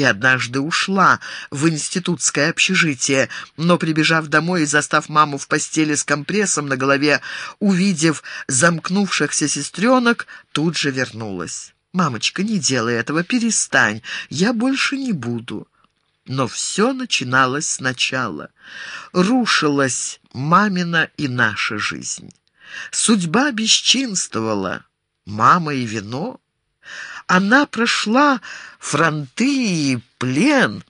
и однажды ушла в институтское общежитие, но, прибежав домой и застав маму в постели с компрессом на голове, увидев замкнувшихся сестренок, тут же вернулась. «Мамочка, не делай этого, перестань, я больше не буду». Но все начиналось сначала. Рушилась мамина и наша жизнь. Судьба бесчинствовала. Мама и вино. Она прошла фронты и плен,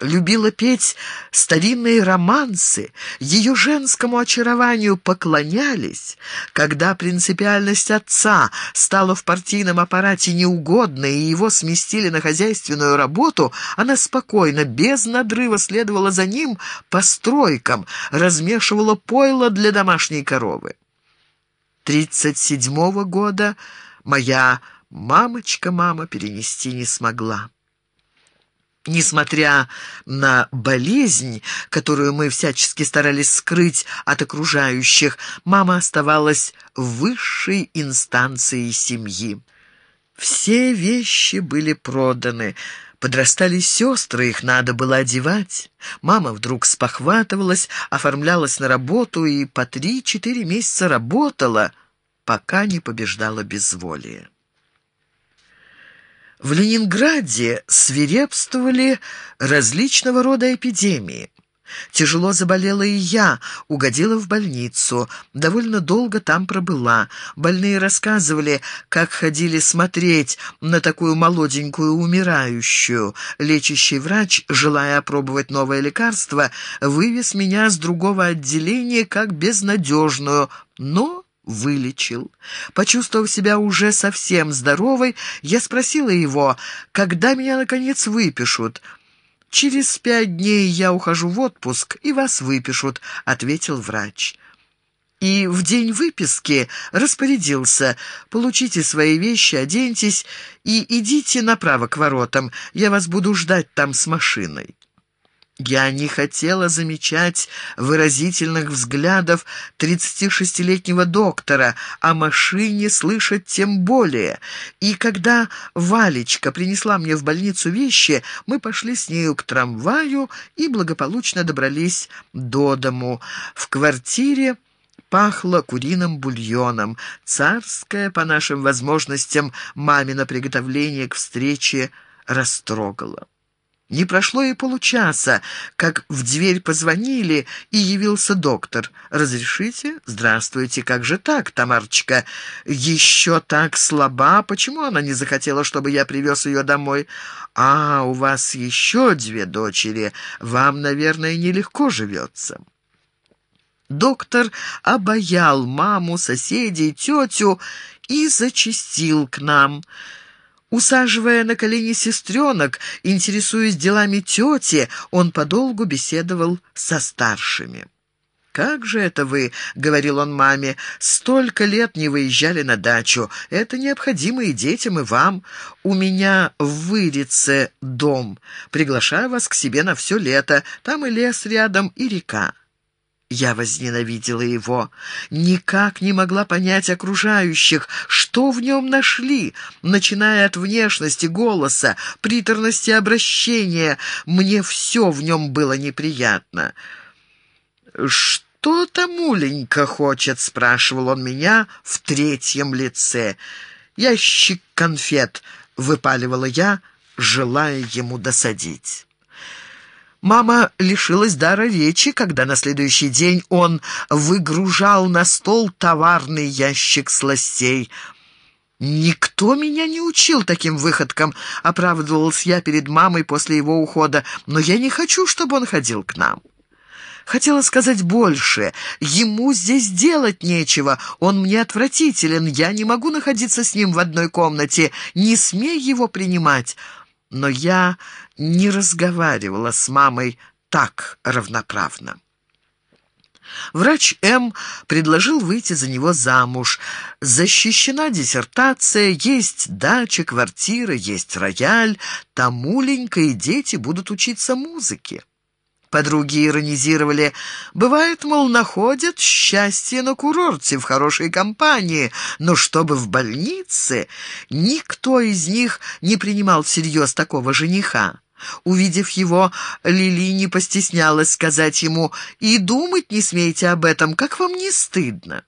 любила петь старинные романсы, ее женскому очарованию поклонялись. Когда принципиальность отца стала в партийном аппарате неугодной и его сместили на хозяйственную работу, она спокойно, без надрыва следовала за ним по стройкам, размешивала пойло для домашней коровы. Тридцать седьмого года моя мамочка-мама перенести не смогла. Несмотря на болезнь, которую мы всячески старались скрыть от окружающих, мама оставалась высшей инстанцией семьи. Все вещи были проданы. Подрастали сестры, их надо было одевать. Мама вдруг спохватывалась, оформлялась на работу и по три-четыре месяца работала, пока не побеждала безволие. В Ленинграде свирепствовали различного рода эпидемии. Тяжело заболела и я, угодила в больницу. Довольно долго там пробыла. Больные рассказывали, как ходили смотреть на такую молоденькую умирающую. Лечащий врач, желая опробовать новое лекарство, вывез меня с другого отделения как безнадежную, но вылечил. Почувствовав себя уже совсем здоровой, я спросила его, когда меня, наконец, выпишут. «Через пять дней я ухожу в отпуск, и вас выпишут», — ответил врач. И в день выписки распорядился «Получите свои вещи, оденьтесь и идите направо к воротам, я вас буду ждать там с машиной». Я не хотела замечать выразительных взглядов 36-летнего доктора, о машине слышать тем более. И когда Валечка принесла мне в больницу вещи, мы пошли с нею к трамваю и благополучно добрались до дому. В квартире пахло куриным бульоном. Царское, по нашим возможностям, мамино приготовление к встрече растрогало. Не прошло и получаса, как в дверь позвонили, и явился доктор. «Разрешите? Здравствуйте. Как же так, Тамарочка? Еще так слаба? Почему она не захотела, чтобы я привез ее домой? А, у вас еще две дочери. Вам, наверное, нелегко живется». Доктор обаял маму, соседей, тетю и зачастил к нам – Усаживая на колени сестренок, интересуясь делами тети, он подолгу беседовал со старшими. «Как же это вы, — говорил он маме, — столько лет не выезжали на дачу. Это необходимо и детям, и вам. У меня в Вырице дом. Приглашаю вас к себе на все лето. Там и лес рядом, и река. Я возненавидела его. Никак не могла понять окружающих, что в нем нашли, начиная от внешности, голоса, приторности обращения. Мне все в нем было неприятно. «Что там Уленька хочет?» — спрашивал он меня в третьем лице. «Ящик конфет», — выпаливала я, желая ему досадить. Мама лишилась дара речи, когда на следующий день он выгружал на стол товарный ящик сластей. «Никто меня не учил таким выходкам», — оправдывалась я перед мамой после его ухода, «но я не хочу, чтобы он ходил к нам». Хотела сказать больше. Ему здесь делать нечего. Он мне отвратителен. Я не могу находиться с ним в одной комнате. Не смей его принимать но я не разговаривала с мамой так равноправно. Врач М. предложил выйти за него замуж. Защищена диссертация, есть дача, квартира, есть рояль. Там Уленька и дети будут учиться музыке. Подруги иронизировали. Бывает, мол, находят счастье на курорте в хорошей компании, но чтобы в больнице, никто из них не принимал всерьез такого жениха. Увидев его, Лили не постеснялась сказать ему «И думать не смейте об этом, как вам не стыдно».